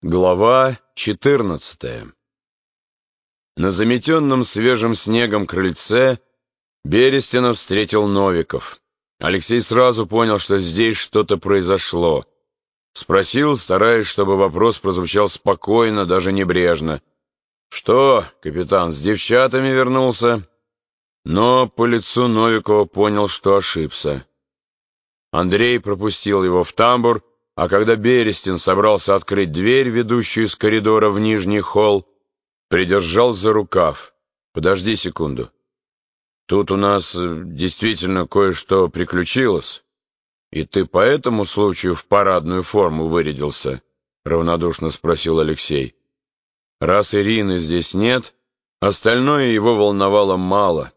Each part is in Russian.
Глава 14 На заметенном свежим снегом крыльце Берестина встретил Новиков. Алексей сразу понял, что здесь что-то произошло. Спросил, стараясь, чтобы вопрос прозвучал спокойно, даже небрежно. «Что, капитан, с девчатами вернулся?» Но по лицу Новикова понял, что ошибся. Андрей пропустил его в тамбур, а когда Берестин собрался открыть дверь, ведущую из коридора в нижний холл, придержал за рукав. «Подожди секунду. Тут у нас э, действительно кое-что приключилось, и ты по этому случаю в парадную форму вырядился?» — равнодушно спросил Алексей. «Раз Ирины здесь нет, остальное его волновало мало.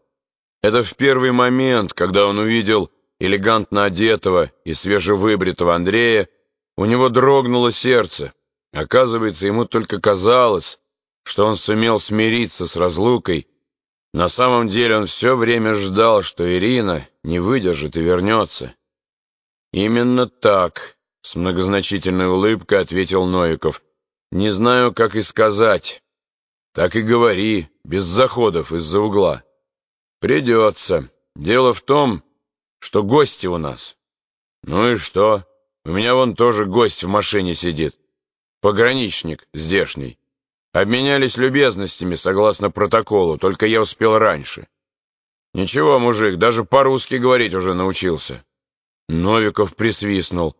Это в первый момент, когда он увидел элегантно одетого и свежевыбритого Андрея, у него дрогнуло сердце. Оказывается, ему только казалось, что он сумел смириться с разлукой. На самом деле он все время ждал, что Ирина не выдержит и вернется. «Именно так», — с многозначительной улыбкой ответил Новиков. «Не знаю, как и сказать. Так и говори, без заходов из-за угла». «Придется. Дело в том, что гости у нас». «Ну и что?» У меня вон тоже гость в машине сидит. Пограничник здешний. Обменялись любезностями согласно протоколу, только я успел раньше. Ничего, мужик, даже по-русски говорить уже научился. Новиков присвистнул.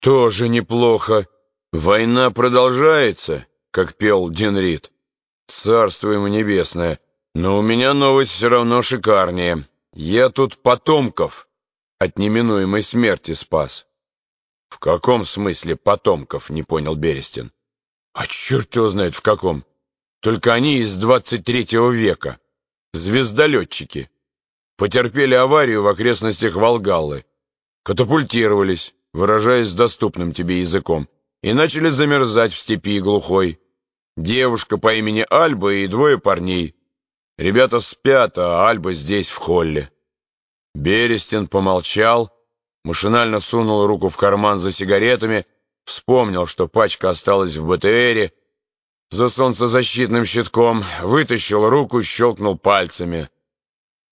Тоже неплохо. Война продолжается, как пел Динрид. Царство ему небесное. Но у меня новость все равно шикарнее. Я тут потомков от неминуемой смерти спас. «В каком смысле потомков?» — не понял Берестин. «А черт его знает в каком. Только они из двадцать третьего века. Звездолетчики. Потерпели аварию в окрестностях Волгаллы. Катапультировались, выражаясь доступным тебе языком, и начали замерзать в степи глухой. Девушка по имени Альба и двое парней. Ребята спят, а Альба здесь, в холле». Берестин помолчал машинально сунул руку в карман за сигаретами, вспомнил, что пачка осталась в БТРе, за солнцезащитным щитком, вытащил руку, щелкнул пальцами.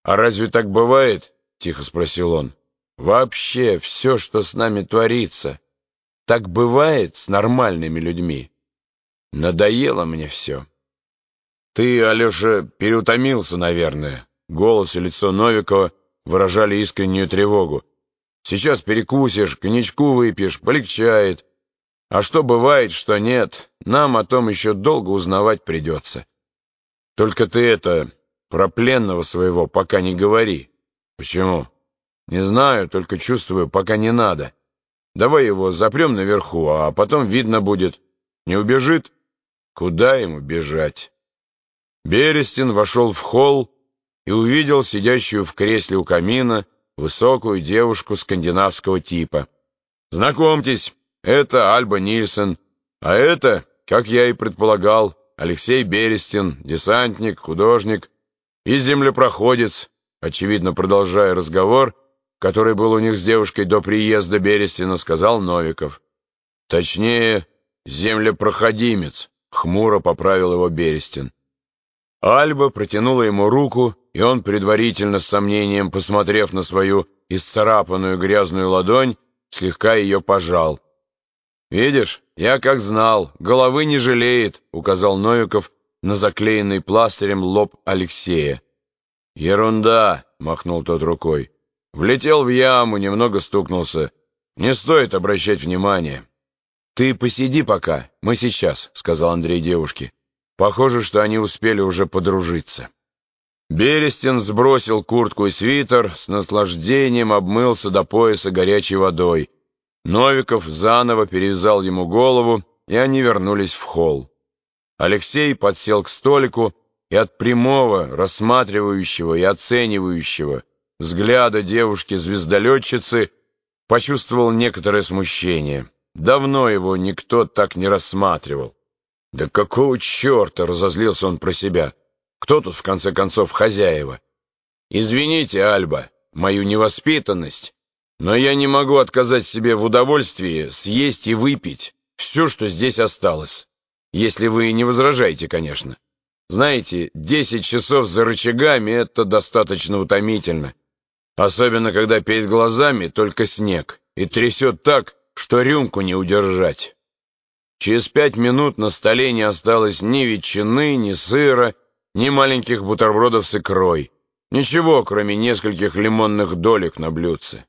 «А разве так бывает?» — тихо спросил он. «Вообще все, что с нами творится, так бывает с нормальными людьми. Надоело мне все». «Ты, Алеша, переутомился, наверное». Голос и лицо Новикова выражали искреннюю тревогу. Сейчас перекусишь, коньячку выпьешь, полегчает. А что бывает, что нет, нам о том еще долго узнавать придется. Только ты это, про пленного своего пока не говори. Почему? Не знаю, только чувствую, пока не надо. Давай его запрем наверху, а потом видно будет. Не убежит? Куда ему бежать? Берестин вошел в холл и увидел сидящую в кресле у камина высокую девушку скандинавского типа. «Знакомьтесь, это Альба Нильсон, а это, как я и предполагал, Алексей Берестин, десантник, художник и землепроходец», очевидно, продолжая разговор, который был у них с девушкой до приезда Берестина, сказал Новиков. «Точнее, землепроходимец», — хмуро поправил его Берестин. Альба протянула ему руку, и он, предварительно с сомнением посмотрев на свою исцарапанную грязную ладонь, слегка ее пожал. «Видишь, я как знал, головы не жалеет», — указал Новиков на заклеенный пластырем лоб Алексея. «Ерунда», — махнул тот рукой. «Влетел в яму, немного стукнулся. Не стоит обращать внимания». «Ты посиди пока, мы сейчас», — сказал Андрей девушке. Похоже, что они успели уже подружиться. Берестин сбросил куртку и свитер, с наслаждением обмылся до пояса горячей водой. Новиков заново перевязал ему голову, и они вернулись в холл. Алексей подсел к столику и от прямого, рассматривающего и оценивающего взгляда девушки-звездолетчицы почувствовал некоторое смущение. Давно его никто так не рассматривал. «Да какого черта?» — разозлился он про себя. «Кто тут, в конце концов, хозяева?» «Извините, Альба, мою невоспитанность, но я не могу отказать себе в удовольствии съесть и выпить все, что здесь осталось». Если вы не возражаете, конечно. Знаете, десять часов за рычагами — это достаточно утомительно. Особенно, когда перед глазами только снег и трясет так, что рюмку не удержать. Через пять минут на столе не осталось ни ветчины, ни сыра, ни маленьких бутербродов с икрой. Ничего, кроме нескольких лимонных долек на блюдце.